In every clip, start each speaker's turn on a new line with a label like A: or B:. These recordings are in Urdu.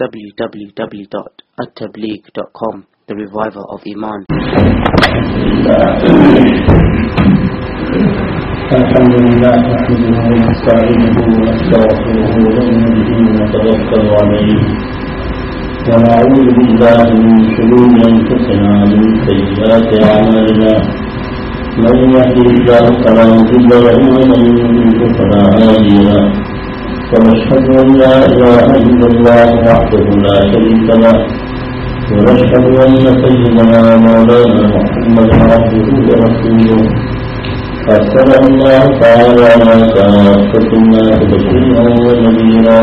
A: www.attableek.com The Reviver of Iman
B: الحمد لله نحمده ونستعينه ونستغفره ونؤمن به ونتوكل عليه ونعوذ بالله من شرور انفسنا ومن سيئات اعمالنا من يهده الله فلا مضل له ومن يضلل فلا هادي له ونشهد ان لا اله الا الله وحده لا شريك له، ونشهد ان سيدنا مولانا محمدا عبده ورسوله. أرسل الله تعالى ما كافة الناس بشيرا ونذيرا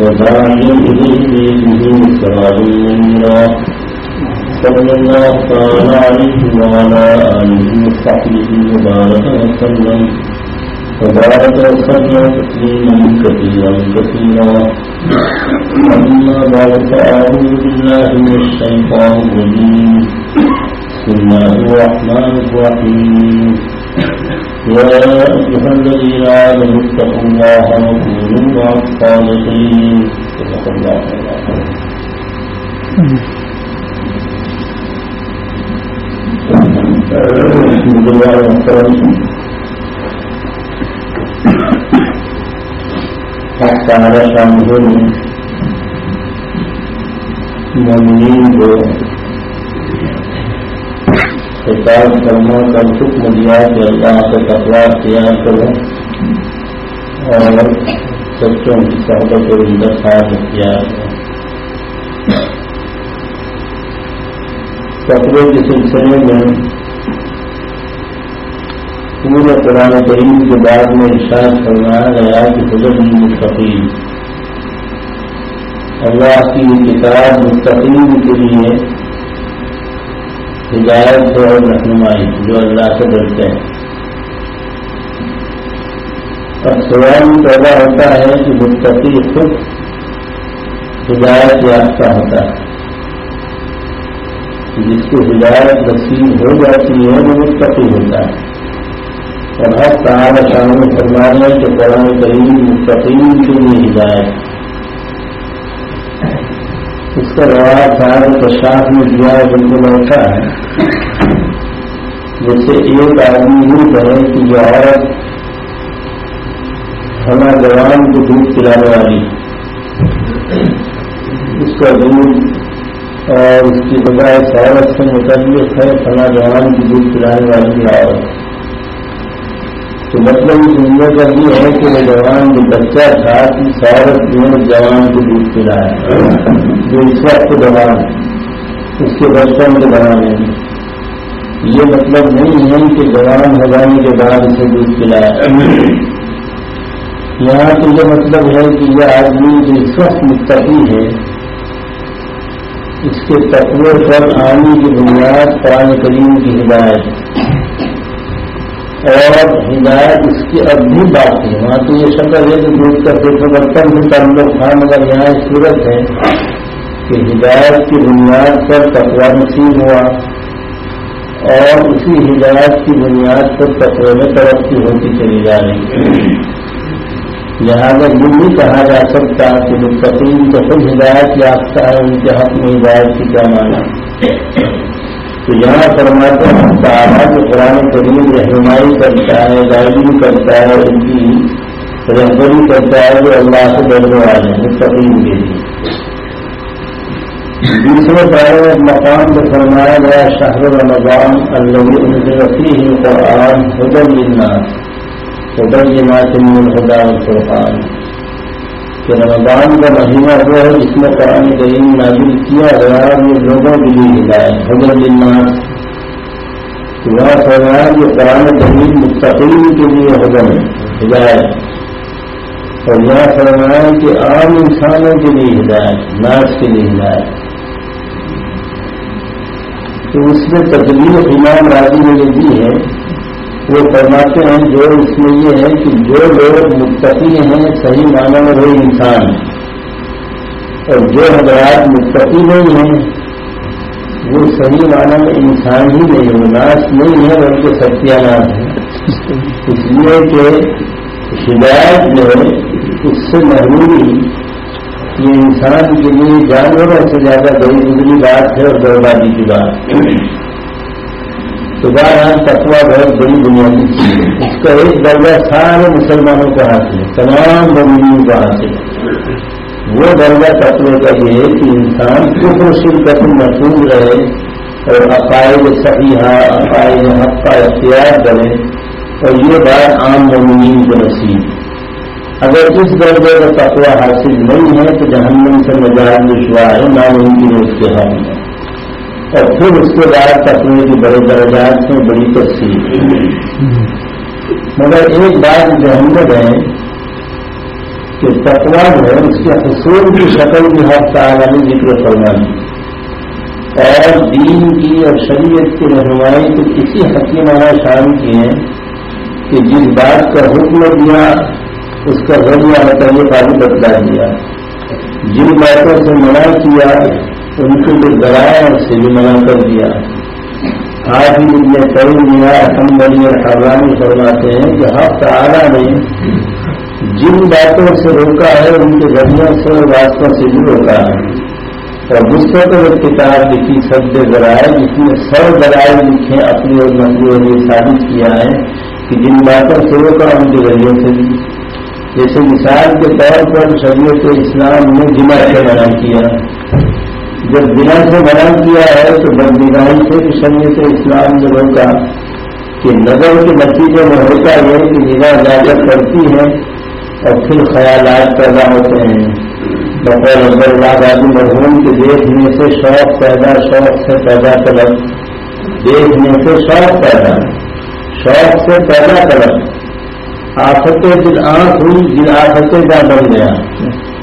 B: وداعيا إليه بإذنه سراجا منيرا صلى الله تعالى عليه وعلى آله وصحبه وبارك وسلم. وبارك وسلم تسليما كثيرا كثيرا أما بعد فأعوذ بالله من الشيطان الرجيم بسم الله الرحمن الرحيم يا أيها الذين آمنوا اتقوا الله وكونوا مع الصالحين صدق الله العظيم الحمد لله والسلام تعالى شامل خطاب کرنا کا حکم دیا کہ اللہ سے تقوا اختیار کرو اور سچوں کی صحبت اور انتخاب اختیار کرو۔ تقوی کے سلسلے میں پورے قرآن کریم کے بعد میں ارشاد فرمایا گیا کہ حضرت مستقیم اللہ کی کتاب مستقیم کے لیے ہدایت اور رہنمائی جو اللہ سے ڈرتے ہیں۔ اب سوال پیدا ہوتا ہے کہ مستقی خود ہدایت یافتہ ہوتا ہے۔ جس کو ہدایت نصیب ہو جاتی ہے وہ مستقی ہوتا ہے۔ اور ہر تعالی شامل فرمانے کہ قرآن کریم مستقیم کے لیے ہدایت اس کا روایت صاحب کشاف میں دیا بالکل ایسا ہے۔ جیسے ایک آدمی یہ کہے کہ یہ عورت فلاں جوان کو دودھ پلانے والی اس کا دودھ اور اس کی بجائے عورت سے متعلق ہے فلاں جوان کی دودھ پلانے والی عورت۔ تو مطلب اس جملے کا یہ ہے کہ وہ جوان جو بچہ تھا کہ سورت نے جوان کو دودھ پلایا جو اس وقت جوان اس کے بچپن کے بنانے میں۔ یہ مطلب نہیں ہے کہ جوان ہو جانے کے بعد اسے دودھ پلایا۔ یہاں تو یہ مطلب ہے کہ یہ آدمی جو اس وقت مستقی ہے، اس کے تقوی پر آنے کی بنیاد قرآن کریم کی ہدایت۔ اور ہدایت اس کی اب بھی بات ہے۔ وہاں تو یہ شکل ہے کہ دودھ کا پیٹ برتن بھی تعلق تھا مگر یہاں صورت ہے کہ ہدایت کی بنیاد پر تقوا نصیب ہوا اور اسی ہدایت کی بنیاد پر تقوی میں ترقی ہوتی چلی جا رہی لہٰذا یہ نہیں کہا جا سکتا کہ مستقیم تو خود ہدایت یافتہ ہے، ان کے حق میں ہدایت کی کیا مانا تو یہاں فرماتے ہیں، صحابہ جو قرآن کریم رہنمائی کرتا ہے گائیڈنگ کرتا ہے، ان کی رہبری کرتا ہے جو اللہ سے ڈرنے والے ہیں مستقیم کے لیے۔ دوسرے پہلے مقام میں فرمایا گیا، شہر رمضان اللہ وسیع قرآن حدل الناس حدل الناس من خدا کہ رمضان کا مہینہ وہ ہے جس میں قرآن کریم نازل کیا گیا یہ لوگوں کے لیے ہدایت حضر الناس وہاں فرمایا کہ قرآن کریم مستقیم کے لیے حضر ہدایت۔ اور یہاں فرمایا کہ عام انسانوں کے لیے ہدایت، ناس کے لیے ہدایت۔ تو اس میں تجلیف امام راضی نے جو دی ہے وہ فرماتے ہیں، جو اس میں یہ ہے کہ جو لوگ متقی ہیں، صحیح معنی میں وہی انسان اور جو حضرات متقی نہیں ہیں، وہ صحیح معنی میں انسان ہی نہیں ہے ناس نہیں ہے بلکہ ستیہ ناس ہے اس لیے کہ ہدایت جو ہے، اس سے محرومی، یہ انسان کے لیے جانوروں سے زیادہ بڑی گزری بات ہے اور بربادی کی بات۔ تو بہرحال تقوا بہت بڑی بنیادی چیز ہے۔ اس کا ایک درجہ سارے مسلمانوں کا حاصل ہے، تمام بمینوں کا حاصل ہے۔ وہ درجہ تقوی کا یہ ہے کہ انسان کفر شرکت محفوظ رہے اور عقائد صحیح عقائد حق کا اختیار کرے اور یہ بات عام مومنین کو نصیب اگر اس درجے کا تقوی حاصل نہیں ہے تو جہنم سے نجات دشوار ہے ناممکن اس کے حال میں۔ اور پھر اس کے بعد تقوی کے بڑے درجات میں بڑی تفصیل مگر ایک بات ذہن ہے کہ تقوا جو ہے، اس کے حصول کی شکل بھی ہر تعالیٰ نے ذکر فرمائی۔ اور دین کی اور شریعت کی رہنمائی کو اسی حکیمانہ شان کی ہے کہ جس بات کا حکم دیا، اس کا ذریعہ یہ کافی بدلا دیا۔ جن باتوں سے منع کیا ان کو جو ڈرایا سے بھی منع کر دیا۔ آج ہی یہ کئی دیا اسمبلی اور حرانی فرماتے ہیں کہ ہر تعالیٰ نے جن باتوں سے روکا ہے، ان کے ذریعے سے اور راستوں سے بھی روکا ہے۔ اور مستقل ایک کتاب لکھی سب سے ذرائع، جس میں سو ذرائع لکھے، اپنی اور نسلی اور یہ ثابت کیا ہے کہ جن باتوں سے روکا، ان کے ذریعے سے بھی۔ جیسے مثال کے طور پر شریعت اسلام نے جمع سے منع کیا۔ جب بنا سے منع کیا ہے تو بدنگاہی سے بھی شریعت اسلام نے روکا کہ نظر کے نتیجے میں ہوتا ہے کہ نگاہ اجازت کرتی ہے اور پھر خیالات پیدا ہوتے ہیں۔ بطور اندر آبادی مرحوم کے دیکھنے سے شوق پیدا، شوق سے پیدا طلب۔ دیکھنے سے شوق پیدا، شوق سے پیدا طلب۔ آفتیں دل آنکھ ہوئی دل آفتیں کا بن گیا۔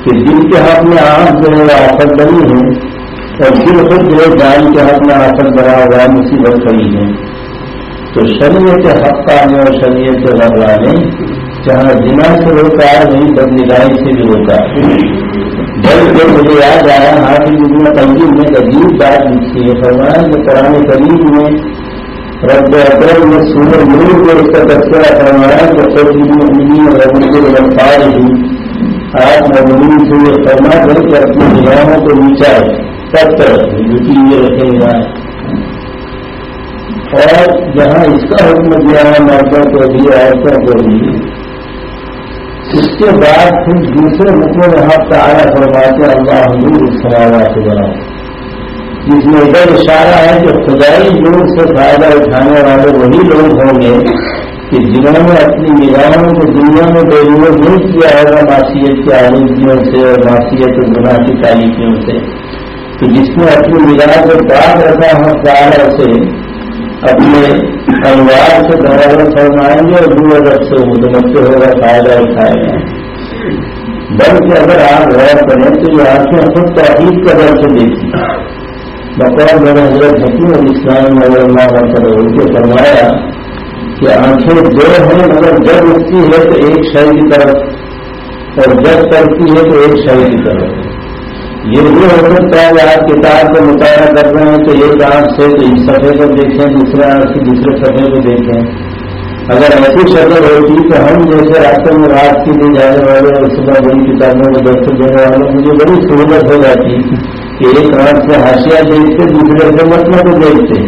B: کہ دل کے ہاتھ میں آنکھ جو ہے آفت بنی ہے اور دل خود جو ہے جان کے ہاتھ میں آفت بنا ہوا، مصیبت کھڑی ہے۔ تو شریعت حق کا نے اور شریعت ربا نے جہاں جنا سے روکا ہے وہیں بدنگاہی سے بھی روکا بلکہ مجھے یاد آیا، حافظ ابن تنظیم نے عجیب بات لکھی ہے۔ فرمایا کہ قرآن قریب میں رب اکرم نے سورج نور کو اس کا تذکرہ فرمایا کہ سبھی مہنگی اور رب کے رفتار ہی، آپ مہنگی سے یہ فرما کر کہ اپنی نگاہوں کو نیچا ہے سب طرف جوتی ہوئے رکھے گا۔ اور جہاں اس کا حکم دیا ہے، مردوں کو بھی، عورتوں کو بھی، اس کے بعد پھر دوسرے حکم میں ہاتھ کا آیا فرماتے اللہ حضور اس سوالات بناؤ جس میں ادھر اشارہ ہے کہ خدائی لوگ سے فائدہ اٹھانے والے وہی لوگ ہوں گے کہ جنہوں نے اپنی نگاہوں کو دنیا میں بے روز نہیں کیا ہوگا معاشیت کی آلودگیوں سے، اور معاشیت گناہ کی تاریخیوں سے۔ کہ جس نے اپنی نگاہ کو بات رکھا ہو سارا سے اپنے انوار سے برابر فرمائیں گے اور دور رب سے متمکر ہوگا فائدہ اٹھائے گا بلکہ اگر آپ غور کریں تو یہ آنکھیں خود توحید کا درد دیکھی بطور میرے حضرت حکیم اور اسلام نظر اللہ ان کے فرمایا کہ آنکھیں دو ہیں، مگر جب اٹھتی ہے تو ایک شہر کی طرف اور جب کرتی ہے تو ایک شہر کی طرف۔ یہ بھی ہو سکتا ہے آپ کتاب کا مطالعہ کر رہے ہیں تو ایک آنکھ سے تو اس کو دیکھیں، دوسرے آنکھ سے دوسرے سفے کو دیکھیں۔ اگر ایسی شکل ہوتی تو ہم جیسے راستے میں رات کے لیے جانے والے اور صبح بڑی کتابوں کو درست دینے والے، مجھے بڑی سہولت ہو جاتی کہ ایک رات سے ہاشیا دیکھتے، دوسرے سے مطلب کو دیکھتے۔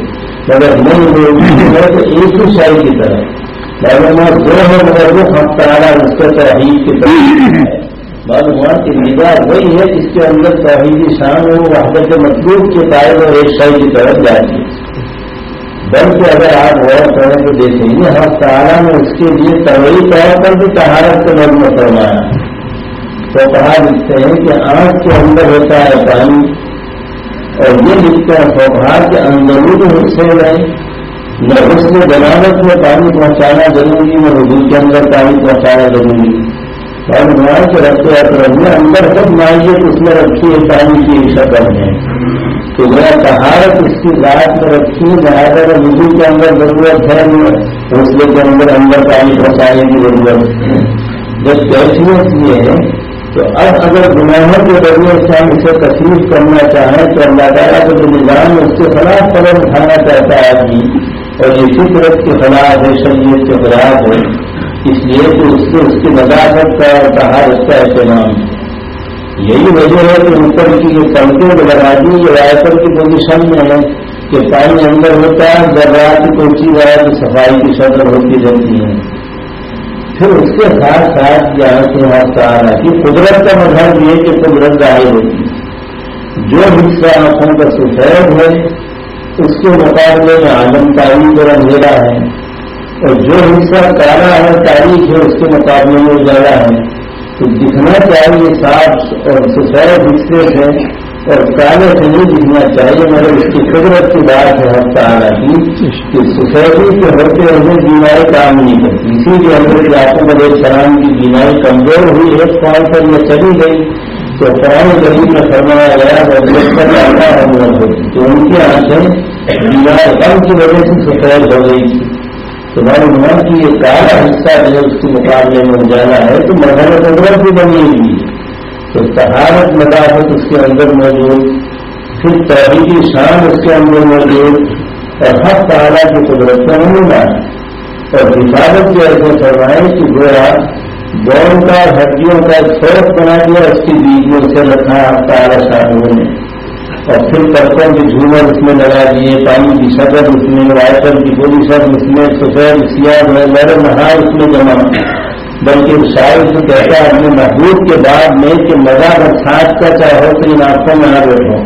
B: مگر نہیں دیکھتے تو ایک ہی شاہی کی طرح۔ معلومات ہے، مگر وہ ہفتہ اس کا توحید کی طرح۔ معلومات کی نگاہ وہی ہے جس کے اندر توحیدی شان ہو، وحدت مطلوب کے پائے وہ ایک شاہی کی طرف جاتی بلکہ اگر آپ غور کریں تو دیکھیں گے ہفتہ نے اس کے لیے طوی طور پر بھی تہارت کے میں فرمایا۔ تو کہا لکھتے ہیں کہ آنکھ کے اندر ہوتا ہے پانی، اور یہ لکھتا ہے سوبھار کے اندرونی حصے میں نہ اس میں بناوٹ میں پانی پہنچانا ضروری، نہ وجود کے اندر پانی پہنچانا ضروری۔ اور ماں کے رکھتے ہیں اندر خود مائیت اس میں رکھی ہے، پانی کی شکل ہے۔ تو میرا تہارت اس کی ذات میں رکھی لہٰذا اگر کے اندر ضرورت ہے حوصلے کے اندر اندر پانی پہنچانے کی ضرورت ہے۔ جب کیفیت یہ ہے، تو اب اگر گناہوں کے ذریعے سے ہم اسے تکلیف کرنا چاہیں، تو اللہ تعالیٰ کا جو نظام ہے، اس کے خلاف قدم اٹھانا چاہتا ہے۔ آدمی اور یہ فطرت کے خلاف ہے، شریعت کے خلاف ہے۔ اس لیے کہ اس سے اس کی نظافت کا کہا اس کا اہتمام یہی وجہ ہے کہ اوپر کی یہ پنکھے میں لگا دی یہ وائپر کی پوزیشن میں ہے کہ پانی اندر ہوتا ہے جب رات پہنچی جائے تو صفائی کی شکل ہوتی رہتی ہے۔ پھر اس کے ساتھ ساتھ یہاں سے وہاں آ رہا کہ قدرت کا مذہب یہ کہ قدرت ظاہر ہوتی ہے۔ جو حصہ آنکھوں کا سفید ہے، اس کے مقابلے میں عالم تاریخ اور اندھیرا ہے۔ اور جو حصہ کالا ہے، تاریخ ہے، اس کے مقابلے میں اجالا ہے۔ تو دکھنا چاہیے صاف اور سفید حصے سے اور کالے سے نہیں دکھنا چاہیے، مگر اس کی قدرت کی بات ہے ہفتہ آنا کی کہ سوسائٹی کے ہوتے ہوئے بیماری کام نہیں کرتی۔ اسی لیے ہمارے علاقوں میں ایک سلام کی بیماری کمزور ہوئی، ایک پوائنٹ پر یہ چلی گئی۔ تو پرانے غریب میں فرمایا گیا اور آتا ہے؟ تو ان کی آنکھیں بیمار غم کی وجہ سے سفید ہو گئی۔ تھی تمہاری من کی یہ سارا حصہ جو اس کے مقابلے میں اجالا ہے تو مذہب قدرت بھی بنی ہوئی تو تہارت مدافعت اس کے اندر موجود، پھر تحریکی شان اس کے اندر موجود، اور ہر تعالیٰ کی قدرت کا نمونہ اور حفاظت کے ایسے فرمائے کہ گویا بون کا ہڈیوں کا سوچ بنا دیا، اس کی بیجوں سے رکھا تعالیٰ شاہوں نے اور پھر پرتوں کے جھومر اس میں لگا دیے، پانی کی شکل اس میں وائپر کی پوزیشن اس میں، سفید، سیاہ لڑ نہا اس میں جمع بلکہ شاید تو کہتا ہے اپنے محبوب کے بعد میں کہ مزہ برسات کا چاہو تو ان آنکھوں میں آ بیٹھو۔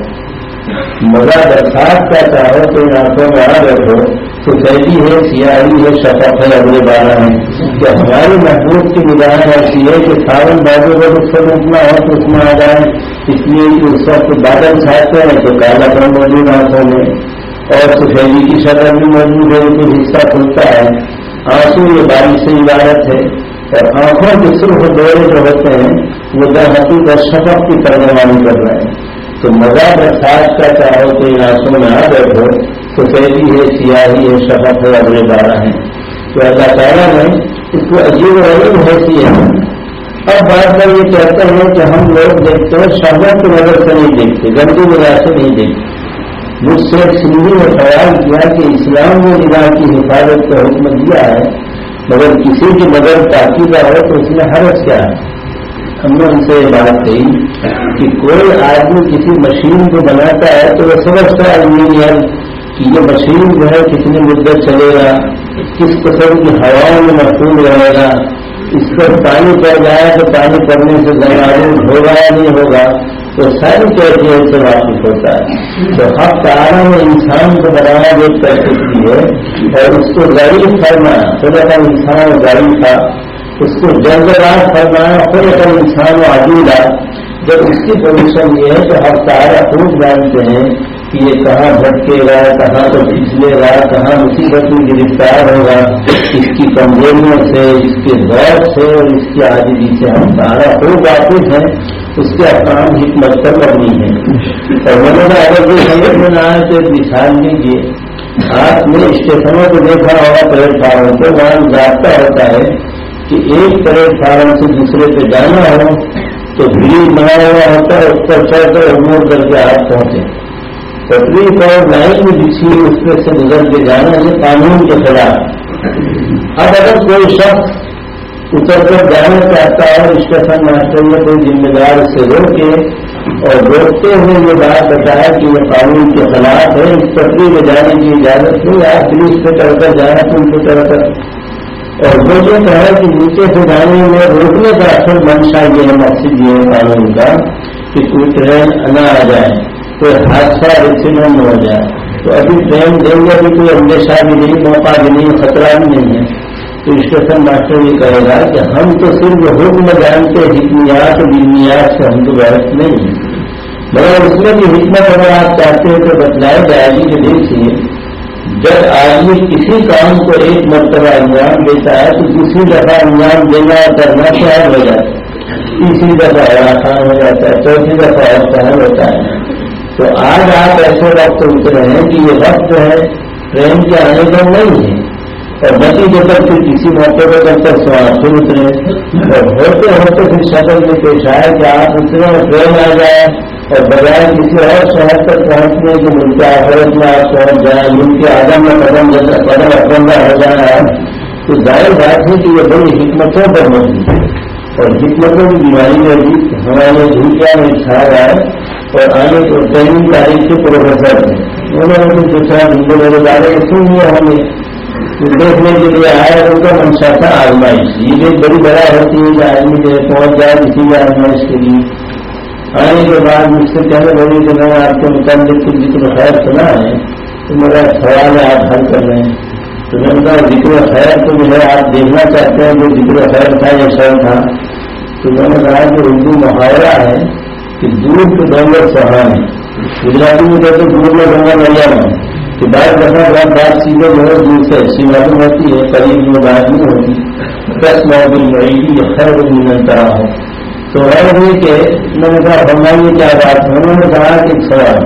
B: مزہ برسات کا چاہو تو ان آنکھوں میں آ بیٹھو۔ سفیدی ہے، سیاہی ہے، شفق ہے، اگلے بارہ ہے۔ کہ ہماری محبوب کی نگاہیں ایسی ہے کہ سارن بازو کو اس سے روکنا ہو تو اس میں آ جائیں۔ اس لیے کہ اس وقت بادل چھاتے ہیں تو کالا پن موجود آنکھوں میں اور سفیدی کی شکل بھی موجود ہے تو حصہ کھلتا ہے۔ آنسو یہ بارش سے عبادت ہے اور آنکھوں کے صرف دورے جو ہوتے ہیں، وہ دہتی کا شفق کی ترجمانی کر رہے ہیں۔ تو مزہ برسات کا چاہو تو ان آنسوں میں آ بیٹھو۔ سفیدی ہے، سیاہی ہے، شفق ہے اگلے بارہ ہیں۔ تو اللہ تعالیٰ نے اس کو عجیب و عجیب حیثی ہے اب بات پر یہ کہتے ہیں کہ ہم لوگ دیکھتے ہیں شہرت کی نظر سے نہیں دیکھتے، گندی وجہ سے نہیں دیکھتے۔ مجھ سے سندھی نے خیال کیا کہ اسلام نے نگاہ کی حفاظت کا حکم دیا ہے، مگر کسی کی نظر تاکیدہ ہو تو اس میں حرض کیا ہے۔ ہم نے ان سے یہ بات کہی کہ کوئی آدمی کسی مشین کو بناتا ہے تو وہ سمجھتا ہے انجینئر کہ یہ مشین جو ہے کتنی مدت چلے گا، کس قسم کی ہواؤں میں محفوظ رہے گا۔ اس پر پانی پڑ جائے تو پانی پڑنے سے زمین ہوگا یا نہیں ہوگا، تو ساری کیفیت سے واپس ہوتا ہے۔ تو ہر تعالیٰ نے انسان کو بنایا جو پیسے کی ہے، اور اس کو غریب فرمایا خدا کا انسان غریب تھا، اس کو جلد راز فرمایا، خود کا انسان عجیب جب اس کی پوزیشن یہ ہے کہ ہر تعالیٰ خوب جانتے ہیں کہ یہ کہاں بھٹکے گا، کہاں تو پھسلے گا، کہاں مصیبت میں گرفتار ہوگا؟ اس کی کمزوریوں سے، اس کے دور سے اور اس کی آزادی سے ہم سارا ہو واقف ہیں۔ اس کے احکام حکمت پر کرنی ہے اور میں نے اگر کوئی سمجھ میں نہ آئے تو ایک مثال لیجیے آپ نے اسٹیشنوں کو دیکھا ہوگا پلیٹ فارم کو، وہاں ضابطہ ہوتا ہے کہ ایک پلیٹ فارم سے دوسرے پہ جانا ہو تو بھیڑ بنا ہوا ہوتا ہے اس پر چڑھ کر موڑ کر کے آپ پہنچے۔ پٹری پر لائن میں بچھی اس پہ سے گزر کے جانا یہ قانون کے خلاف۔ اب اگر کوئی شخص اتر کر جانا چاہتا ہے اسٹیشن ماسٹر میں کوئی ذمہ دار سے روکے اور روکتے ہوئے یہ بات بتایا کہ یہ قانون کے خلاف ہے، اس پٹری میں جانے کی اجازت نہیں، آپ پولیس پہ چڑھ کر جانا تم سے چڑھ کر اور وہ یہ کہا کہ نیچے سے جانے میں روکنے کا اصل منشا یہ ہے، مقصد یہ ہے قانون کا کہ کوئی ٹرین نہ آ جائے۔ کوئی حادثہ ایکسیڈنٹ ہو جائے تو ابھی ٹرین دیں گے ابھی کوئی اندیشہ بھی نہیں، موقع بھی نہیں، خطرہ بھی نہیں ہے۔ تو اسٹیشن ماسٹر یہ کہے گا کہ ہم تو صرف حکم جانتے حکمیات اور دنیات سے ہم تو بحث نہیں ہیں۔ مگر اس میں بھی حکمت اگر آپ چاہتے ہیں تو بتلائی جائے گی کہ دیکھیے، جب آدمی کسی کام کو ایک مرتبہ انجام دیتا ہے تو دوسری دفعہ انجام دینا کرنا سہل ہو جاتا ہے۔ تیسری دفعہ آسان ہو جاتا ہے، چوتھی دفعہ سہل ہوتا ہے۔ تو آج آپ ایسے وقت اترے ہیں کہ یہ وقت جو ہے ٹرین کے آنے کا نہیں ہے۔ اور بچی جو تک پھر کسی موقع پہ جب تک پھر اترے اور ہوتے ہوتے پھر شکل میں پیش آئے کہ آپ اتنے اور ٹرین آ جائے اور بجائے کسی اور شہر تک پہنچنے کے ملک آفرت میں آپ پہنچ جائیں ملک کے آدم میں قدم قدم اپنگا ہو جائے تو ظاہر بات ہے کہ یہ بڑی حکمتوں پر موجود ہے۔ اور حکمتوں کی بیماری میں بھی ہمارے دھوکیا میں چھا رہا ہے اور آنے کو تین تاریخ کے پروفیسر ہیں۔ انہوں نے سوچا ہندو میرے بارے سن لیا ہمیں؟ دیکھنے کے لیے آیا ان کا منشا تھا آزمائش یہ بھی بڑی بڑا ہوتی ہے کہ آدمی جو ہے پہنچ جائے اسی بھی آزمائش کے لیے۔ آنے کے بعد مجھ سے کہنے لگے کہ میں آپ کے متعلق کچھ ذکر خیر سنا ہے، تو میرا سوال ہے آپ حل کر رہے ہیں۔ تو میں نے کہا، ذکر خیر تو جو ہے آپ دیکھنا چاہتے ہیں، جو ذکر خیر تھا یا شہر تھا۔ تو میں نے کہا کہ اردو محاورہ ہے۔ کہ دور کے ڈونگر سہانے گجراتی میں کہتے دور میں ڈونگر نیا ہے۔ کہ بعض دفعہ بہت بات چیزیں جو ہے، دور سے ایسی معلوم ہوتی ہے، قریب میں بات نہیں ہوتی۔ دس معلوم رہی گی یا خیر ملن طرح ہو تو ہے یہ کہ میں نے کہا فرمائیے کیا بات ہے؟ انہوں نے کہا کہ سوال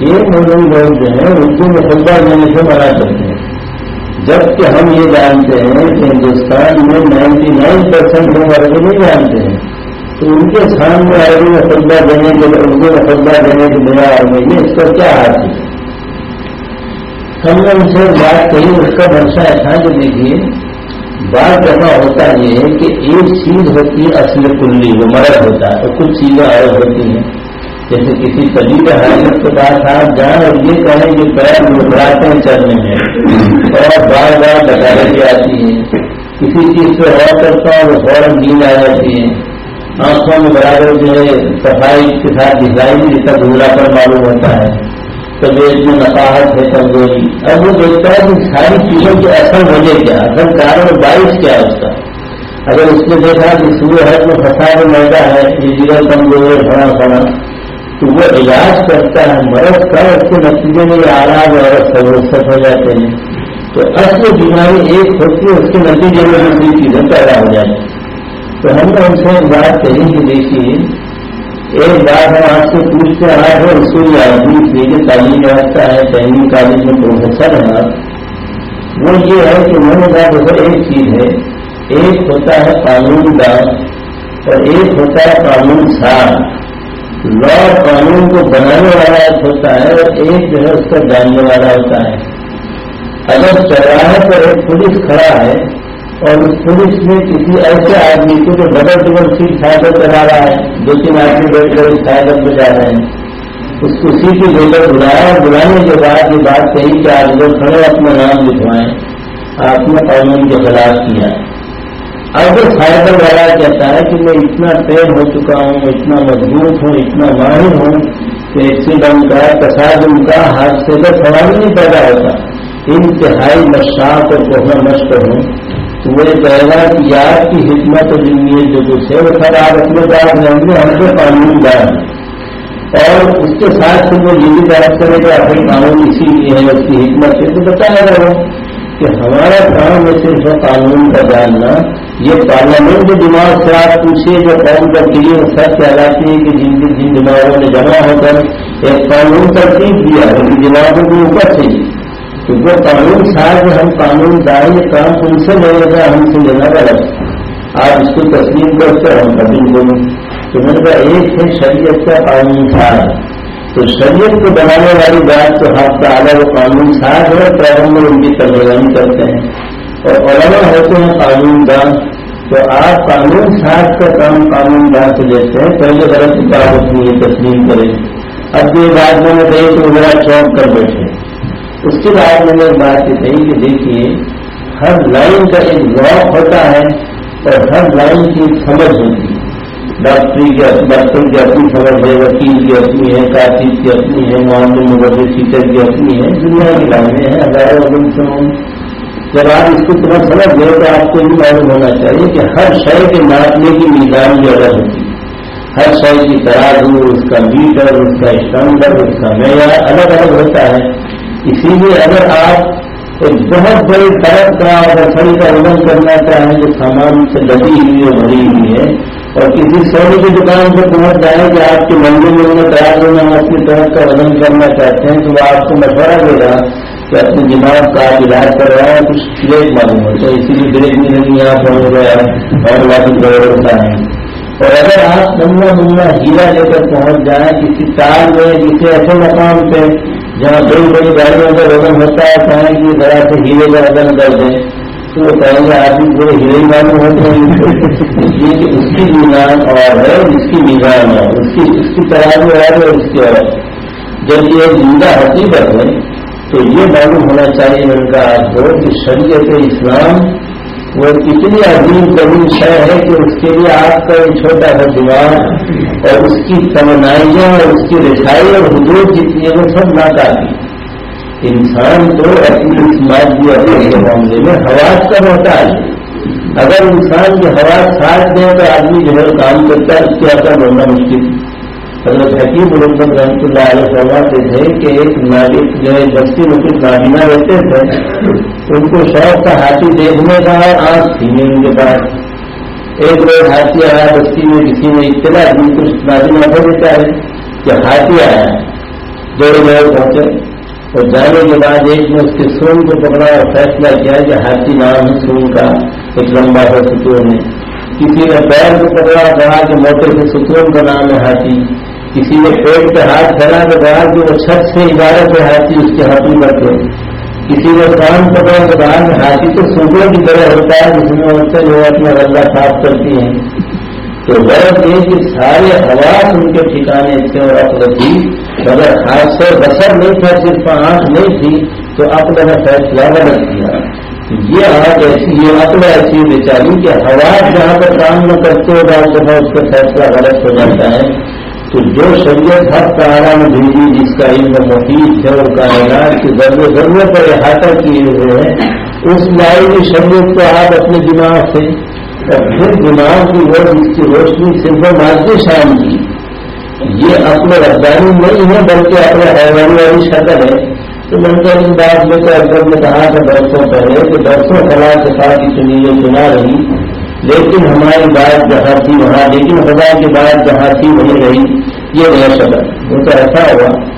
B: ایک ملن لوگ جو ہے اردو میں خطبہ دینے سے منع کرتے ہیں؟ جبکہ ہم یہ جانتے ہیں کہ ہندوستان میں نائنٹی نائن پرسینٹ لوگ عربی نہیں جانتے ہیں۔ تو ان کے سامنے عربی میں خطبہ دینے کے اردو میں خطبہ دینے کے بنا عربی میں اس کا کیا حاصل ہے ہم نے ان سے بات کہی، اس کا منشا ایسا کہ دیکھیے، بات دفعہ ہوتا یہ ہے کہ ایک چیز ہوتی ہے اصل کلی، وہ مرد ہوتا ہے اور کچھ چیزیں اور ہوتی ہیں۔ جیسے کسی طبیب حاضر کے پاس آپ جائیں اور یہ کہیں کہ پیر مبراتے ہیں چلنے میں، اور بار بار بتا کی آتی ہے کسی چیز پہ غور کرتا ہوں، وہ فوراً نیند آ جاتی ہے آنکھوں میں برابر جو ہے، صفائی کے ساتھ دکھائی بھی جس کا دھولا پر معلوم ہوتا ہے۔ طبیعت میں نقاہت ہے کمزوری اب وہ دیکھتا ہے کہ ساری چیزوں کی اصل وجہ کیا، اصل کارن باعث کیا ہے اس کا۔ اگر اس نے دیکھا کہ سورج حد میں فساد میدا ہے، یہ جگر کمزور ہے کھڑا کھڑا تو وہ علاج کرتا ہے۔ مرض کا اس کے نتیجے میں یہ آرام اور سروست ہو جاتے ہیں۔ تو اصل بیماری ایک ہوتی ہے، اس کے نتیجے میں دوسری چیزیں پیدا ہو جاتی تو ہم نے ان سے ایک بات کہی کہ دیکھیے، ایک بات ہم آپ سے پوچھتے آئے ہیں، اس کو یہ آدمی تھے تعلیم یافتہ ہے تعلیم کالج میں پروفیسر ہے وہ یہ ہے کہ میں نے کہا، دیکھو، ایک چیز ہے، ایک ہوتا ہے قانون دار اور ایک ہوتا ہے قانون سار لا قانون کو بنانے والا ایک ہوتا ہے اور ایک جو ہے، اس کا جاننے والا ہوتا ہے۔ اگر چوراہے پر ایک پولیس کھڑا ہے اور پولیس میں کسی ایسے آدمی کو جو بدل ڈبل سیٹ سائیکل چلا رہا ہے، دو تین آدمی بیٹھ کر اس سائیکل پہ جا رہے ہیں۔ اس کو سیٹی لے کر بلایا اور بلانے کے بعد یہ بات کہی کہ آج لوگ کھڑے اپنا نام لکھوائیں۔ آپ نے قانون کے خلاف کیا۔ اب وہ سائیکل والا کہتا ہے کہ میں اتنا ٹرین ہو چکا ہوں اتنا مضبوط ہوں، اتنا ماہر ہوں کہ ایکسیڈنٹ کا تصادم کا، حادثے کا سوال نہیں پیدا ہوتا۔ انتہائی مشاق اور کوہنا مشق ہوں۔ وہ کہے گا کہ کی حکمت ہے جو کچھ ہے وہ سر آپ اپنے پاس رہیں گے ہم سے قانون دار اور اس کے ساتھ پھر وہ یہ بھی بات کرے گا اپنے قانون اسی لیے ہے، اس کی حکمت سے۔ تو بتایا گا کہ ہمارا کام میں صرف قانون کا جاننا۔ یہ پارلیمنٹ کے دماغ سے آپ پوچھیے جو قوم کا لیے سب کہلاتی ہے کہ جن جن دماغوں نے جمع ہو کر ایک قانون ترتیب دیا ان کی دماغوں کے اوپر چاہیے تو جو قانون صاحب ہم قانون داری کام ان سے لے گا، ہم سے لینا غلط آپ اس کو تسلیم کرتے ہم کبھی بولوں تو میں نے کہا، ایک ہے شریعت کا قانون صاحب۔ تو شریعت کو بنانے والی بات تو ہاتھ کا اعلیٰ وہ قانون صاحب ہے، پیغمبر ان کی ترجمانی کرتے ہیں۔ اور علماء ہوتے ہیں قانون دان تو آپ قانون صاحب کا کام قانون دان سے لیتے ہیں، پہلے غلط کتاب اپنی یہ تسلیم کریں۔ اب یہ بات میں نے کہی تو میرا چوک کر بیٹھے۔ اس کے بعد میں نے بات یہ کہی کہ دیکھیے، ہر لائن کا ایک ذوق ہوتا ہے اور ہر لائن کی ایک سمجھ ہوتی ہے۔ ڈاکٹری کی ڈاکٹر کی اپنی سمجھ ہے، وکیل کی اپنی ہے، کاتب کی اپنی ہے، معاملے میں ٹیچر کی اپنی ہے، دنیا کی لائنیں ہیں ہزاروں سمجھ۔ جب آپ اس کو تمہیں سمجھ گئے تو آپ کو بھی معلوم ہونا چاہیے کہ ہر شہر کے ناپنے کی میزان بھی الگ ہوتی ہے۔ ہر شہر کی ترازو، اس کا میٹر، اس کا اسٹینڈر اس کا معیار الگ الگ ہوتا ہے۔ اسی لیے اگر آپ ایک بہت بڑی سڑک کا اور رسائی کا ادن کرنا چاہیں جو سامان سے لگی ہوئی ہے، بھری ہوئی ہے۔ اور کسی سونے کی دکان پہ پہنچ جائیں کہ آپ کی منڈی میں انہیں تیار ہونا ہم اپنی طرح کا ودن کرنا چاہتے ہیں، تو وہ آپ کو مشورہ دے گا کہ اپنے دماغ کا آپ علاج کر کچھ بریک معلوم ہوتا ہے اسی لیے بریک نہیں لگی آپ ہو گیا، اور واپس گڑبڑ ہوتا ہے اور اگر آپ نمنا نمنا ہیرا لے کر پہنچ جائیں، کسی تار میں کسی ایسے مقام پہ جہاں بڑی بڑی گاڑیوں کا وزن ہوتا ہے، کہیں کہ ذرا سے ہیرے کا وزن کر دیں۔ تو وہ کہیں گے آدمی پورے ہیرے معلوم ہوتے ہیں۔ یہ کہ اس کی میزان اور ہے، اس کی میزان ہے۔ اس کی اس کی ترازو ہے اور اس کی اور۔ جب یہ زندہ حقیقت ہے، تو یہ معلوم ہونا چاہیے ان کا آپ کو کہ شریعت اسلام وہ اتنی عظیم کبھی شے ہے کہ اس کے لیے آپ کا ایک چھوٹا سا دماغ اور اس کی تمنائیاں اور اس کی رسائی اور حدود جتنی ہے وہ سب ناکافی انسان کو اپنی اس مادی اپنے کے معاملے میں حواس کا ہوتا ہے۔ اگر انسان کی حواس ساتھ دیں تو آدمی جو ہے کام کرتا ہے، اس کے اثر ہونا مشکل۔ حضرت حکیم محمد رحمۃ اللہ علیہ فرماتے تھے کہ ایک ناگرک جو ہے، بستی میں کچھ نابینا رہتے تھے ان کو شوق کا ہاتھی دیکھنے کا آنکھ تھی ان کے پاس۔ ایک روز ہاتھی آیا، بستی میں کسی نے اطلاع دی کچھ نابینا ہو دیتا ہے کہ ہاتھی آیا جوڑے جوڑے پہنچے۔ اور جانے کے بعد ایک نے اس کے سون کو پکڑا اور فیصلہ کیا کہ ہاتھی نام ہے سون کا، ایک لمبا سا ستون ہے۔ کسی نے پیر کو پکڑا، کہا کہ موٹر سے ستون کا نام ہے ہاتھی۔ کسی نے پیڑ پہ ہاتھ پھیلا تو کہا کہ وہ چھت سے عبارت ہے ہاتھی اس کے ہاتھی کرتے کسی نے کام پکڑا تو کہا کہ ہاتھی تو سوکھوں کی طرح ہوتا ہے، جس میں اس سے لوگ اپنا رنگا صاف کرتی ہیں۔ تو غرض یہ کہ سارے حواس ان کے ٹھکانے تھے اور اپنے تھی اگر ہاتھ سے بسر نہیں تھا، صرف آنکھ نہیں تھی، تو اپنے نے فیصلہ غلط کیا۔ یہ آج ایسی، یہ اپنے ایسی بیچاری کہ حواس جہاں پر کام نہ کرتے ہو بعض دفعہ اس کا فیصلہ غلط ہو جاتا ہے۔ تو جو شریعت ہر سہارا میں بھیجی جس کا علم مفید ہے، اور کائنات کی ضرورت ضرورت پر احاطہ کیے ہوئے ہیں، اس لائی ہوئی شریعت کو آپ اپنے دماغ سے اور پھر دماغ کی وہ جس کی روشنی صرف مادی شام کی۔ یہ اپنے ربدانی نہیں ہے، بلکہ اپنے حیرانی والی شکل ہے۔ تو میں نے بات میں تو اکبر نے کہا تھا برسوں پہلے، کہ برسوں خلا کے ساتھ کی چنی چنا رہی۔ لیکن ہماری بات جہاں تھی وہاں، لیکن خدا کی بات جہاں تھی وہی رہی، یہ نیا شبر وہ تو ایسا ہوا۔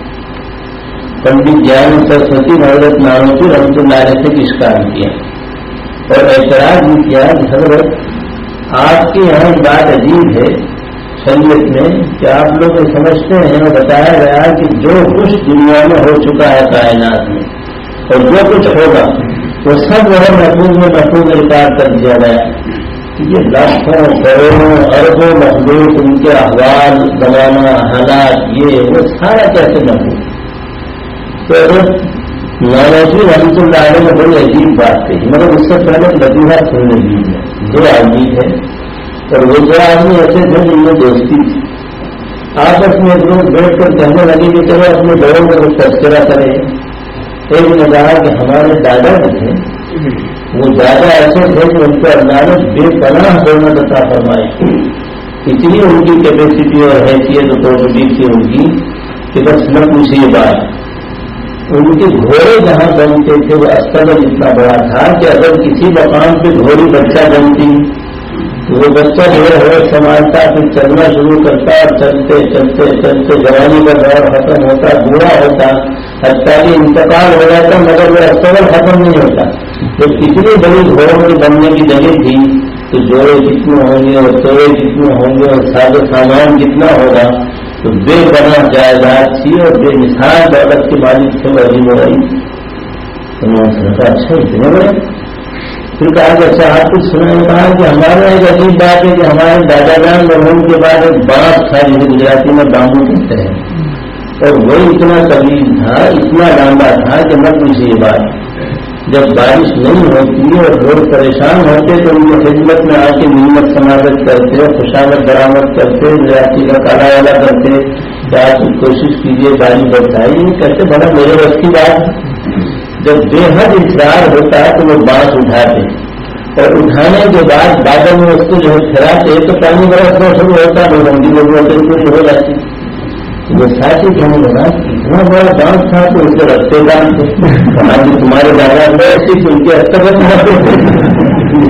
B: پنڈت جیان سرسوتی حضرت نانوتی رحمت اللہ علیہ سے کس کام کیا۔ اور اعتراض بھی کیا کہ حضرت، آپ کے یہاں بات عجیب ہے۔ شریعت میں کہ آپ لوگ سمجھتے ہیں اور بتایا گیا کہ جو کچھ دنیا میں ہو چکا ہے کائنات میں، اور جو کچھ ہوگا، وہ سب وہ محفوظ میں محفوظ ریکارڈ کر دیا گیا۔ یہ لاکھوں کروڑوں اربوں مخلوق ان کے احوال، زمانہ، حالات، یہ، وہ سارا کیسے محبوب تو نوجی رحمت اللہ علیہ میں بڑی عجیب بات کہی، مگر اس سے پہلے لدیحہ سننے لی ہے، دو آدمی تھے اور وہ دو آدمی ایسے تھے جن میں دوستی تھی۔ آپس میں ایک لوگ بیٹھ کر کہنے لگے کہ چلو اپنے بڑوں کا کچھ تذکرہ کریں۔ ایک نے کہا کہ ہمارے دادا جو تھے وہ زیادہ ایسے تھے کہ ان کو عدالت بے پناہ دولت عطا فرمائی اتنی ان کی کیپیسٹی اور حیثیت پروپرٹی تھی ان کی کہ بس نہ پوچھیے بات۔ ان کے گھوڑے جہاں بنتے تھے وہ استعمال اتنا بڑا تھا کہ اگر کسی مقام پہ گھوڑی بچہ بنتی، وہ بچہ جو ہے سنبھالتا پھر چلنا شروع کرتا اور چلتے چلتے چلتے جوانی کا دور ختم ہوتا، بوڑھا ہوتا اچھا انتقال ہو جاتا، مگر وہ استعمال ختم نہیں ہوتا۔ تو کتنی بڑی گھوڑوں کی بننے کی جگہ تھی تو جوڑے جتنے ہوں گے اور توڑے جتنے ہوں گے اور سادہ سامان جتنا ہوگا تو بے بنا جائیداد تھی اور بے مثال دولت کے مالک سے بڑی بڑھائی اچھا اتنے بڑے۔ پھر کہا کہ اچھا آپ کچھ سنا کہا کہ ہمارے ایک عجیب بات ہے کہ ہمارے دادا جان مرحوم کے بعد ایک بانس تھا جسے گجراتی میں بامو کہتے ہیں۔ اور وہ اتنا طویل تھا، اتنا لمبا تھا کہ مت مجھے یہ بات۔ جب بارش نہیں ہوتی اور لوگ پریشان ہوتے تو ان کی خدمت میں آ کے نیمت سماگت کرتے، خوشامد برامد کرتے ریاتی کا کالا والا کرتے کیا آپ کوشش کیجیے بارش برسائی کہتے بڑا میرے بس کی بات، جب بے حد اصرار ہوتا ہے تو وہ بانس اٹھاتے۔ اور اٹھانے کے بعد بادل میں اس کو جو ہے پھیلاتے، تو پانی برسنا شروع ہوتا ہے وہ رنگی لوگ ہو جاتی وہ ساتھی کہنے لگا اتنا بڑا ڈانس تھا تو اس کے رستے دان تھے تمہارے دادا میں ایسی کہ ان کے استبت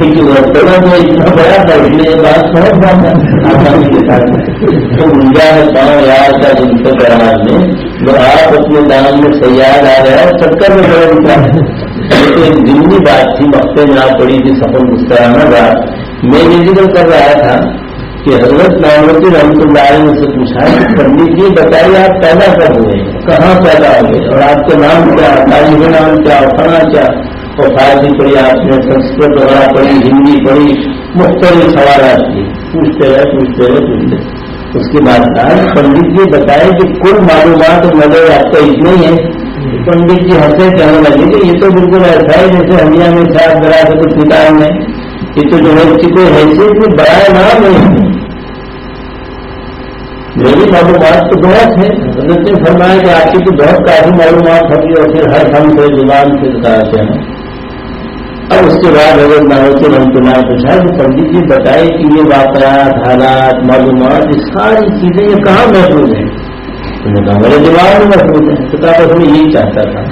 B: لیکن رستے میں اتنا بڑا تھا، اس لیے بات سمجھ پاتا آسانی کے ساتھ۔ تو انڈیا میں پاؤں یار کا جن سے کران میں جو آپ اپنے دان میں سیاد آ رہے ہیں، چکر میں بڑے نکلا لیکن ایک دن بات تھی ہفتے میں آپ پڑی تھی سفر مسترانہ بات میں یہ ذکر کر رہا تھا۔ کہ حضرت نامتی رحمت اللہ علیہ سے پوچھا پنڈت جی بتائیے آپ پیدا کر ہوئے کہاں پیدا ہوئے اور آپ کے نام کیا تعلیم نام کیا فنا کیا اور فارسی پڑھی، آپ نے سنسکرت وغیرہ پڑھی، ہندی پڑھی، مختلف سوالات کی پوچھتے رہے پوچھتے رہے، پوچھتے اس کے بعد کہا پنڈت جی بتائے کہ کل معلومات مدد آپ کا اتنے ہی ہے پنڈت جی ہنسے کہنے لگے کہ یہ تو بالکل ایسا ہے جیسے ہمیا میں ساتھ برا سے کچھ کتاب میں، یہ تو جو ہے اس کی کوئی حیثیت میں بڑا نام نہیں میری معلومات تو بہت ہے حضرت نے فرمایا کہ آپ کی تو بہت کافی معلومات ہوگی اور پھر ہر ہم سے زبان سے بتاتے ہیں۔ اب اس کے بعد اگر ناروسی رحمت اللہ پوچھا کہ پنڈت جی بتائے کہ یہ واقعات، حالات، معلومات، یہ ساری چیزیں یہ کہاں محفوظ ہیں؟ میرے دماغ میں محفوظ ہیں۔ کتاب میں یہی چاہتا تھا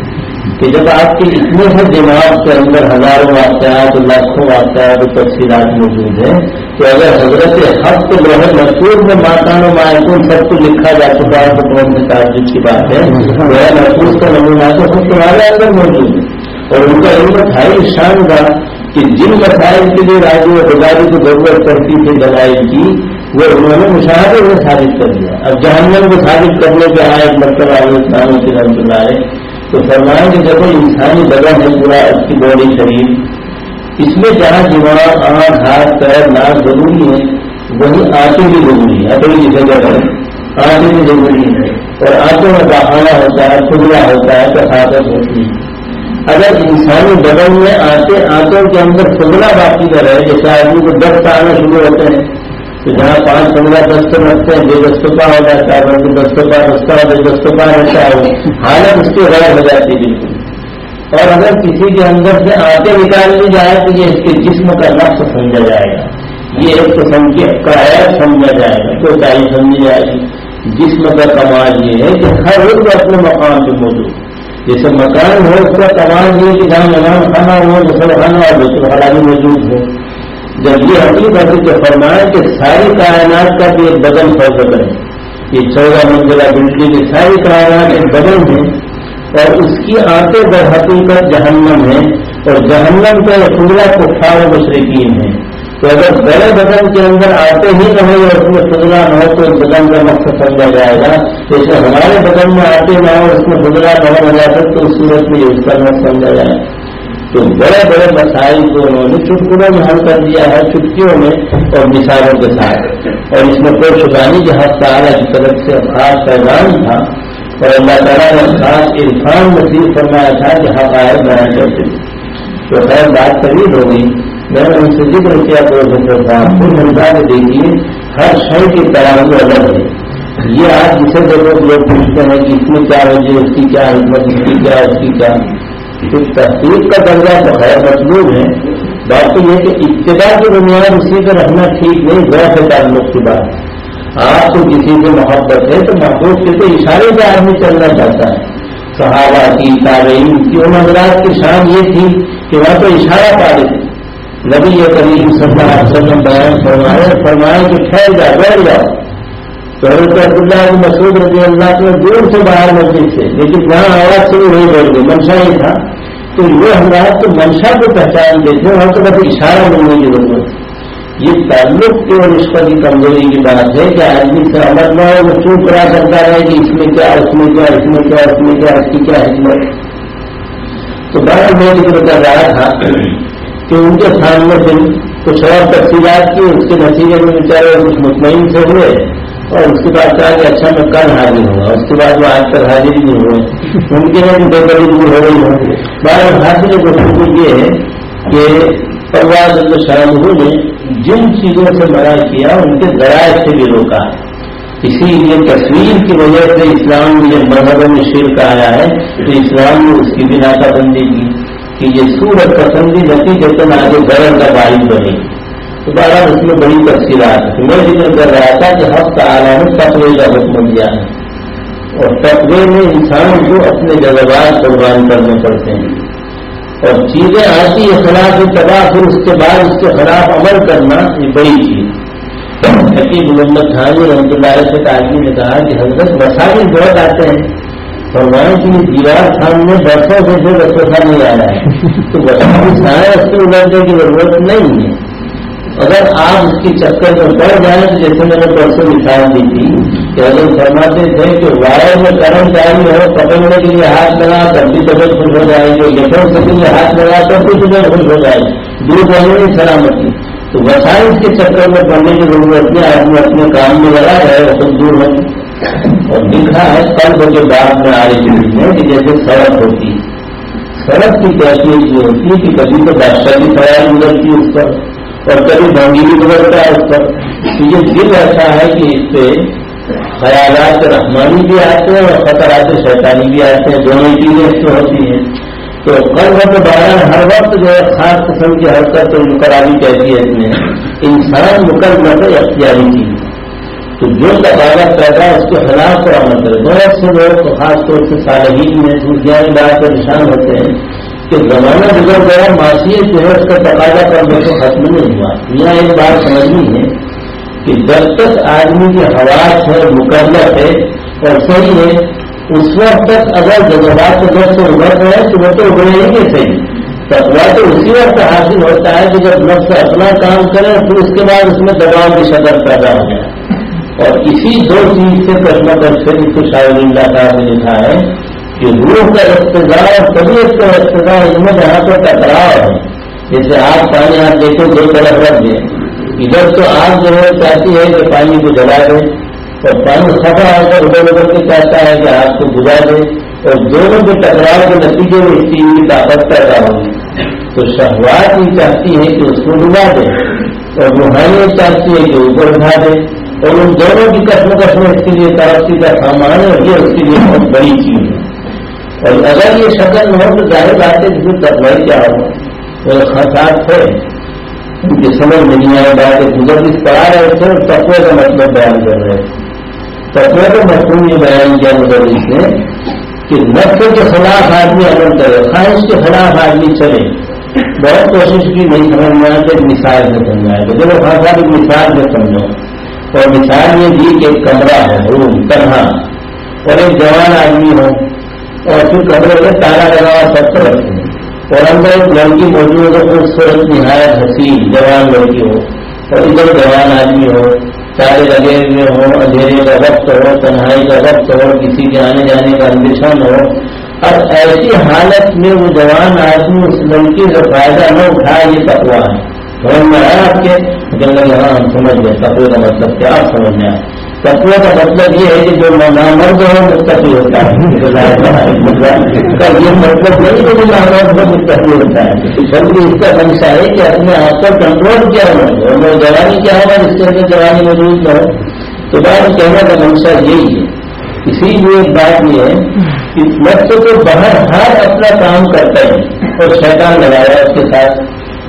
B: کہ جب آپ کے اتنے سے دماغ کے اندر ہزاروں واقعات، لاکھوں واقعات تفصیلات موجود ہیں تو اگر حضرت حق کے لوہے محفوظ میں ماتان و مایکون سب کو لکھا جا چکا ہے تو کون سے تعجب کی بات ہے وہ محفوظ کا نمونہ تو خود تمہارے اندر موجود ہے۔ اور ان کا علم تھا شان تھا کہ جن مسائل کے لیے راجو اور بزاری کو ضرورت پڑتی تھی دلائل کی، وہ انہوں نے مشاہدے میں ثابت کر دیا۔ اب جہنم کو ثابت کرنے کے آئے مطلب آئے اسلاموں کی رحمت اللہ ہے تو فرمائیں کہ جب انسانی بدن ہے، پورا اس کی باڈی شریف اس میں جہاں دماغ آنکھ ہاتھ پیر ناک ضروری ہے وہی آتے بھی ضروری ہے اپنی کی جگہ پر آتے بھی ضروری ہے اور آتے میں بہانا ہوتا ہے کھلا ہوتا ہے کثافت ہوتی ہے اگر انسانی بدن میں آتے آنتوں کے اندر سگنا باقی کا رہے جیسے آدمی کو دست آنا شروع ہوتے ہیں تو جہاں پانچ پندرہ دست رکھتے ہیں بے دستوں ہو جاتا ہے بلکہ دستوں کا رستہ بے دستوں رہتا ہے حالت اس کی غیر ہو جاتی ہے بالکل اور اگر کسی کے اندر سے آتے نکال لی جائے تو یہ اس کے جسم کا نقص سمجھا جائے گا۔ یہ ایک قسم کی قائد سمجھا جائے گا۔ کوئی چاہیے سمجھی جائے گی۔ جسم کا کمال یہ ہے کہ ہر روز اپنے مقام پہ موجود جیسے مکان ہو، اس کا تمام یہ کہ جہاں مکان کھانا ہو مسل خانہ اور دوسرا خلا بھی موجود ہو جب یہ حقیقت کے فرمائے کہ ساری کائنات کا بھی ایک بدن فرض ہے یہ چودہ منزلہ بلڈنگ کی ساری کائنات ایک بدن ہے۔ اور اس کی آتے در حقیقت جہنم ہے اور جہنم کا ٹکڑا کفار مشرقین ہے تو اگر بڑے بدن کے اندر آتے ہی نہ ہو اور اس میں خدرا نہ ہو تو اس بدن کا مقصد سمجھا جائے گا جیسے ہمارے بدن میں آتے نہ ہو اس میں خدرا نہ ہو جاتا تو اس صورت میں اس کا مقصد سمجھا جائے تو بڑے بڑے مسائل کو انہوں نے چٹکڑوں میں حل کر دیا ہے، چٹکیوں میں اور مثالوں کے ساتھ۔ اور اس میں کوئی شکانی جہاں تعالیٰ کی طرف سے خاص پیغام تھا۔ اور اللہ تعالیٰ نے خاص عرفان نصیب فرمایا تھا کہ حقائق بنا کرتے تو خیر بات قریب ہو گئی۔ میں نے ان سے ذکر کیا تو صاحب خود ملتا کے دیکھیے۔ ہر شہر کی تیاری الگ ہے یہ آج جسے ضرورت لوگ پوچھتے ہیں کہ اس میں کیا وجہ اس کی کیا حکمت، اس کی کیا، اس کی کیا۔ کچھ تحقیق کا درجہ تو خیر مطلوب ہے۔ بات تو یہ کہ ابتدا کی بنیاد اسی پہ رہنا ٹھیک نہیں غیر تعلق کی بات۔ آپ کو کسی سے محبت ہے تو محبوب کے تو اشارے سے آدمی چلنا چاہتا ہے۔ صحابہ کی، تابعین کی ان حضرات کی شان یہ تھی کہ وہاں تو اشارہ پا دیتے نبی کریم صلی اللہ علیہ وسلم بیان فرمائے فرمائے کہ ٹھہر جا، بیٹھ جاؤ تو حضرت عبداللہ مسعود رضی اللہ کے دور سے باہر مسجد سے، لیکن وہاں آواز سے نہیں بیٹھ گئی۔ منشا ہی تھا تو یہ حضرات تو منشا کو پہچان دیتے وہاں تو بس اشارہ ملنے کی ضرورت یہ تعلق کی اور رشتہ کی کمزوری کی بات ہے کہ آدمی سے عمل نہ ہو وہ چوپ کرا سکتا ہے کہ اس میں کیا، اس میں کیا، اس میں کیا، اس میں کیا، اس کی کیا حکمت؟ تو بہت میں ذکر کر رہا تھا کہ ان کے سامنے سے کچھ اور تفصیلات کی، اس کے نتیجے میں بیچارے کچھ مطمئن سے ہوئے اور اس کے بعد کہا کہ اچھا میں کل حاضر ہوں اس کے بعد وہ آج تک حاضر نہیں ہوئے۔ ممکن ہے کہ دو بڑی دور ہو رہی ہوں۔ بارہ حاصل گفتگو یہ ہے کہ پرواز شرم نے جن چیزوں سے منع کیا، ان کے ذرائع سے بھی روکا ہے۔ اسی لیے تصویر کی وجہ سے اسلام میں جب مذہبوں میں شرک آیا ہے، تو اسلام نے اس کی بنا کا بندی کی کہ یہ سورت پسندی نتیجے سے آگے گرم کا باعث بنی تو بارہ اس میں بڑی تفصیلات میں ذکر کر رہا تھا کہ ہفت تعالیٰ نے تقوی کا حکم دیا ہے۔ اور تقوی میں انسان کو اپنے جذبات قربان کرنے پڑتے ہیں۔ اور چیزیں آتی ہے خلاف تباہ پھر اس کے بعد اس کے خلاف عمل کرنا یہ بڑی چیز حکیم محمد خان رحمۃ اللہ سے تعلیم نے کہا کہ حضرت مسائل بہت آتے ہیں۔ فرمائیں کہ دیوار سامنے برسوں سے جو سا نہیں آ رہا ہے۔ تو وسائل سارے رستے کے کی ضرورت نہیں ہے۔ اگر آپ اس کی چکر میں پڑ جائیں تو جیسے میں نے پرسوں مثال دی تھی کہ اگر فرماتے تھے کہ وائر میں کرنٹ جاری ہو پکڑنے کے لیے ہاتھ لگا تب بھی طبیعت خوش ہو جائے گی لیٹر سے لیے ہاتھ لگا تب بھی طبیعت خوش ہو جائے گی۔ دور جانے کی سلامتی۔ تو وسائل کے چکر میں پڑنے کی ضرورت نہیں، آدمی اپنے کام میں لگا رہے وہ دور ہو اور دکھا ہے، کل کے بعد میں آ رہی تھی کہ جیسے سڑک ہوتی۔ ہے سڑک کی کیفیت یہ ہوتی ہے کہ کبھی تو بادشاہ کی خیال گزرتی ہے اس پر۔ اور کبھی بھنگی بھی گزرتا ہے اس پر۔ یہ دل ایسا ہے کہ اس پہ خیالات رحمانی بھی آتے ہیں اور خطرات شیطانی بھی آتے ہیں۔ دونوں چیزیں اس سے ہوتی ہیں۔ تو کل وقت بارہ ہر وقت جو ہے خاص قسم کی حرکت اور مقرری کیفیت میں۔ انسان مکمل اختیاری چیز تو جو تقاضا پیدا اس کے خلاف کا عمل کرے۔ بہت سے لوگ خاص طور سے صالحین میں سوسیائی بات پر نشان ہوتے ہیں۔ کہ زمانہ گزر گیا معاشیت جو ہے اس کا تقاضا کرنے کو ختم نہیں ہوا۔ یہاں ایک بات سمجھنی ہے کہ جب تک آدمی کی حواس ہے مقرر ہے اور صحیح ہے، اس وقت تک اگر جذبات کے لفظ سے ابھر رہے تو وہ تو ابھرے ہی نہیں صحیح تقوا تو اسی وقت حاصل ہوتا ہے کہ جب نفس اپنا کام کرے، پھر اس کے بعد اس میں دباؤ کی شکل پیدا ہو جائے۔ اور اسی دو چیز سے کشمہ پر شریف کو شاید اللہ صاحب نے لکھا ہے۔ کہ روح کا اقتدار اور طبیعت کا اقتدار ان میں جہاں پر ٹکراؤ ہے۔ جیسے آپ پانی آپ دیکھو، دو طرف رکھ دیں۔ ادھر تو آپ جو ہے، چاہتی ہے کہ پانی کو جلا دے۔ اور پانی سفا آ کر ادھر ادھر کے چاہتا ہے کہ آپ کو بجا دے۔ اور دونوں کے ٹکراؤ کے نتیجے میں اس چیز کی طاقت پیدا ہوگی۔ تو شہوات ہی چاہتی ہے کہ اس کو ڈبا دے۔ اور روحانیت چاہتی ہے کہ اوپر اٹھا دے۔ اور ان دونوں کی قسم قسم اس کے لیے ترقی کا سامان ہے یہ اس کے لیے بہت بڑی چیز ہے۔ اور اگر یہ شکل ہو تو ظاہر بات ہے جس میں کیا ہو، وہ خاصات ہے ان کی سمجھ نہیں آئے بات گزر اس پڑھا رہے تھے اور تقوی کا مطلب بیان کر رہے تھے تقوی کا مطلب یہ بیان کیا مدرس نے کہ نقص کے خلاف آدمی عمل کرے، خواہش کے خلاف آدمی چلے۔ بہت کوشش کی نہیں، سمجھ میں آئے کہ مثال میں سمجھا ہے جب وہ خاصا بھی مثال میں سمجھو اور مثال یہ دی کہ ایک کمرہ ہے، روم، تنہا۔ اور ایک جوان آدمی ہو۔ اور پھر کمرے میں تالا لگا ہوا سب طرف سے اور اندر ایک لڑکی موجود ہو خوبصورت نہایت حسین، جوان لڑکی ہو، اور ادھر جوان آدمی ہو تارے لگے ہوئے ہوں، اندھیرے کا وقت ہو، تنہائی کا وقت ہو، کسی کے آنے جانے کا اندیشن ہو۔ اور ایسی حالت میں وہ جوان آدمی، اس لڑکی سے فائدہ نہ اٹھائے، یہ تقوا ہے۔ سمجھ میں آیا آپ کے جنگل یہاں ہم سمجھ گئے، تقوی کا مطلب کیا؟ آپ سمجھ میں آئے۔ تقوی کا مطلب یہ ہے کہ جو نامرد ہے مستقل ہوتا ہے۔ یہ مطلب نہیں کہ جو نامرد ہے مستقل ہوتا ہے۔ بلکہ اس کا منشا ہے کہ اپنے آپ پر کنٹرول کیا ہو اور میں جوانی کیا ہوگا جس کے اندر جوانی موجود نہ تو بات کہنے کا منشا یہی ہے۔ اسی لیے ایک بات یہ ہے کہ نفس کو باہر ہر اپنا کام کرتا ہے اور شیطان لگایا اس کے ساتھ۔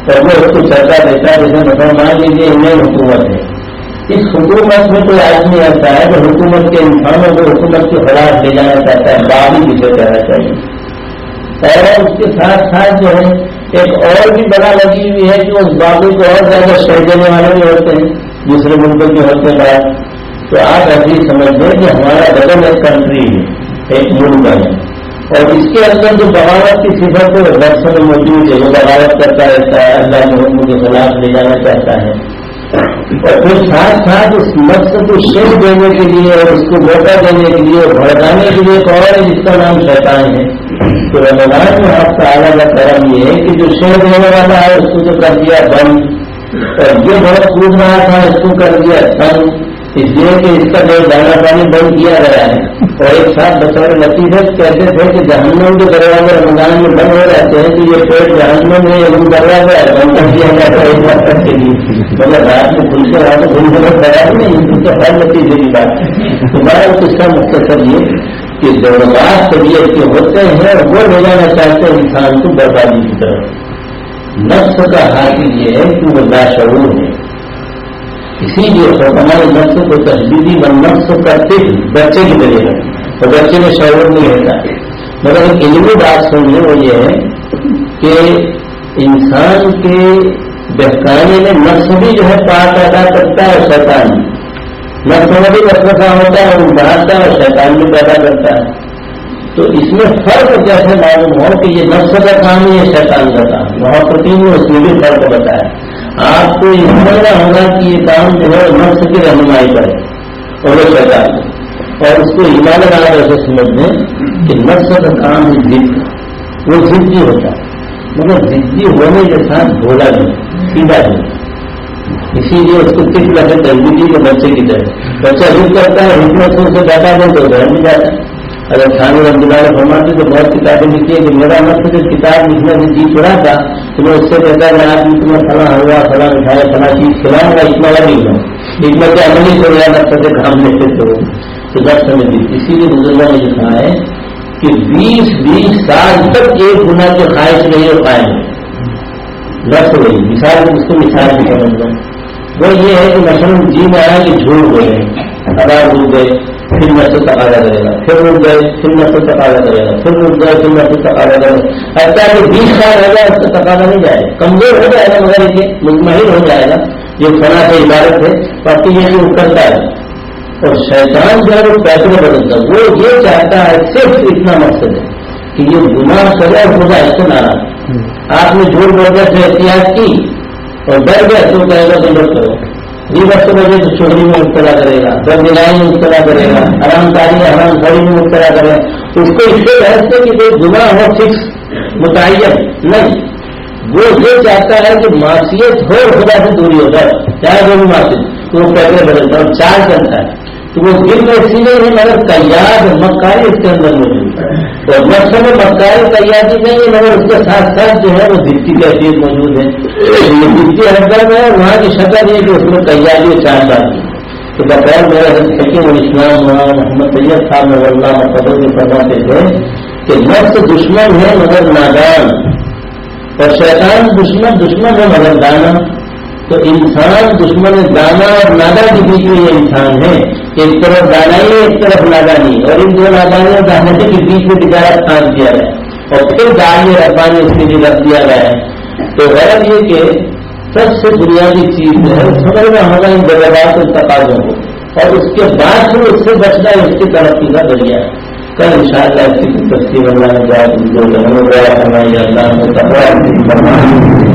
B: اور وہ اس کو چرچا دیتا ہے۔ جیسے مسلمان لیجیے انہیں حکومت ہے۔ اس حکومت میں کوئی آدمی ایسا ہے جو حکومت کے انسانوں کو حکومت کے خلاف لے جانا چاہتا ہے؟ بابی جسے کہنا چاہیے۔ اور اس کے ساتھ ساتھ جو ہے، ایک اور بھی بڑا لگی ہوئی ہے کہ اس بابی کو اور زیادہ شہ دینے والے بھی ہوتے ہیں، دوسرے ملکوں کے ہوتے ہیں۔ بعد تو آپ ایسی سمجھ لیں کہ ہمارا بدل ایک کنٹری ہے، ایک ملک ہے۔ اور اس کے اندر جو بغاوت کی صفت ہے رقص میں موجود ہے۔ وہ بغاوت کرتا رہتا ہے، اللہ کے حکم کے خلاف لے جانا چاہتا ہے۔ اور پھر ساتھ ساتھ اس مقصد کو شیر دینے کے لیے اور اس کو موقع دینے کے لیے بھڑکانے کے لیے ایک اور ہے جس کا نام شیطان ہے۔ تو رمضان میں آپ کا اعلیٰ کرم یہ ہے کہ جو شیر دینے والا ہے اس کو تو کر دیا بند۔ اور یہ بہت کود رہا تھا، اس کو کر دیا بند۔ اس لیے کہ اس کا جو دانا پانی بند کیا گیا ہے اور ایک ساتھ بچوں نتیجت کہتے تھے کہ جہنم کے دروازے رمضان میں بند ہو جاتے ہیں تو یہ پیٹ جہنم میں وہ دروازہ ہے، بند کر دیا جاتا ہے ایک وقت کے لیے مطلب رات میں کھل کے رہا تو کھل کے نہیں اس کا ہر نتیجے کی بات دوبارہ اس کا مختصر یہ کہ جو طبیعت کے ہوتے ہیں، وہ لے جانا چاہتے ہیں انسان کو بربادی کی طرف۔ نفس کا حاصل یہ ہے کہ وہ لاشعور ہے۔ اسی لیے ہمارے نفس کو تجدیدی و نفس کرتے ہی بچے کی ذریعے تو بچے میں شعور نہیں ہوتا مگر ایک علمی بات سننے وہ یہ ہے کہ انسان کے بہکانے میں نفس بھی جو ہے پاک ادا کرتا ہے اور شیطان نفس میں بھی وسوسہ ہوتا ہے اور بڑھاتا ہے اور شیطان بھی پیدا کرتا ہے۔ تو اس میں فرق جیسے معلوم ہو کہ یہ نفس کا کام ہے یہ شیطان کا کام محبتین نے اس میں بھی فرق بتایا۔ آپ کو یہ سمجھنا ہوگا کہ یہ کام جو ہے نفس کی رہنمائی کرے اور وہ شیطان اور اس کو ایمان لگا ایسے سمجھ لیں کہ نفس کا کام ہے۔ ضد وہ ضدی ہوتا ہے۔ مگر ضدی ہونے کے ساتھ بھولا نہیں سیدھا نہیں اسی لیے اس کو کس لگے تجدیدی کے بچے کی طرح۔ بچہ ضد کرتا ہے، حکمت سے بیٹھا دیں تو گھر جاتا۔ ہے اگر خان اللہ فرماتے تو بہت کتابیں لکھی ہے کہ میرا مقصد جو کتاب لکھنے سے جی چڑا تھا، تو میں اس سے کہتا ہے آج بھی تمہیں فلاں ہوا فلاں مٹھایا فلاں چیز کھلاؤں گا اتنا والا نہیں ہوں اتنا کیا عمل ہی چھوڑ جانا سے کام لیتے تھے تو۔ دس سمجھ لی اسی لیے بزرگوں نے لکھا ہے کہ بیس بیس سال تک ایک گنا جو خواہش نہیں ہو۔ پائے دس رہی مثال اس کو مثال بھی سمجھ وہ یہ ہے کہ مثلاً جی میں آیا کہ جھوٹ گئے ادا ڈوب گئے پھر میں سے تقاضا کرے گا پھر اٹھ گئے پھر میں سے تقاضا کرے گا پھر اٹھ گئے پھر میں سے تقاضا کرے گا ایسا کہ بیس سال ہو جائے اس کا تقاضا نہیں جائے۔ گا کمزور ہو جائے گا مگر یہ مطمئن ہو جائے گا۔ یہ فنا سے عبادت ہے باقی یہ جو کرتا ہے۔ اور شیطان جو ہے وہ پیسے بدلتا ہے۔ وہ یہ چاہتا ہے صرف اتنا مقصد ہے کہ یہ گناہ سزا ہو جائے اس سے ناراض آپ نے جھوٹ بول کر احتیاط کی اور ڈر گیا تو کہے گا کہ کرو۔ یہ وقت بجے تو چوری میں مبتلا کرے گا دس دلائی میں مبتلا کرے گا حرام کاری حرام کاری میں مبتلا کرے گا۔ اس کو اس سے بحث سے کہ کوئی گناہ ہو فکس متعین نہیں، وہ یہ چاہتا ہے کہ معاشیت ہو خدا سے دوری ہو جائے، چاہے وہ بھی معاشیت تو وہ پیسے بدلتا ہے اور چار کرتا ہے۔ تو وہ دل میں اسی لیے مگر تیار مکاری اس کے اندر موجود ہے۔ اور نفس میں مکاری تیاری نہیں ہے، مگر اس کے ساتھ ساتھ جو ہے وہ دھتی کی حیثیت موجود ہے۔ یہ دھتی حرکت میں وہاں کی شکل یہ کہ اس میں تیاری اور چار بات کی تو بغیر میرا حکیم الاسلام مولانا محمد طیب صاحب میں اللہ قدر کے فرماتے تھے کہ نفس دشمن ہے مگر نادان۔ اور شیطان دشمن دشمن ہے مگر دانا۔ تو انسان دشمن دانا اور نادا کے بیچ میں یہ انسان ہے ایک طرف دانائی ایک طرف نادانی اور ان دو نادانی اور دانتے کے بیچ میں تجارت کام کیا گیا۔ اور پھر دانی ربانی اس کے لیے رکھ دیا گیا۔ ہے تو غیر یہ کہ سب سے بنیادی چیز جو ہے سمجھنا ہوگا ان جگہ تقاضوں کو اور اس کے بعد پھر اس سے بچنا اس کی ترقی کا ذریعہ ہے۔ کل ان شاء اللہ اس کی تصویر اللہ جائے ان کو جنم گیا فرمائی اللہ نے تقرر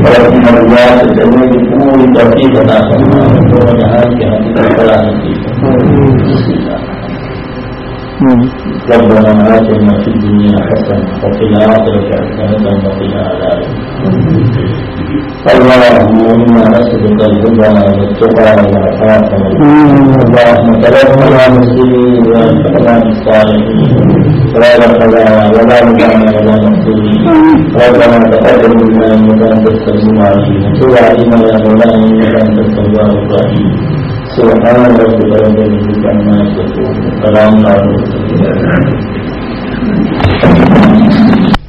B: اور اپنی مرضیات چلنے کی پوری ترقی بتا کرنا دونوں جہاز کے حقیقت بڑا نصیب ربنا آتنا في الدنيا حسنة وفي الآخرة حسنة وقنا عذاب اللهم إنا نسألك الهدى والتقى والعفاف اللهم توفنا مسلمين والحسنى الصالحين. ولا خلايا ولا مكان ولا مقصودين ربنا تقبل منا إنك أنت السميع يا مولانا إنك أنت التواب الرحيم. سبحان ربك رب العزة عما يصفون. وسلام على المرسلين なるほど。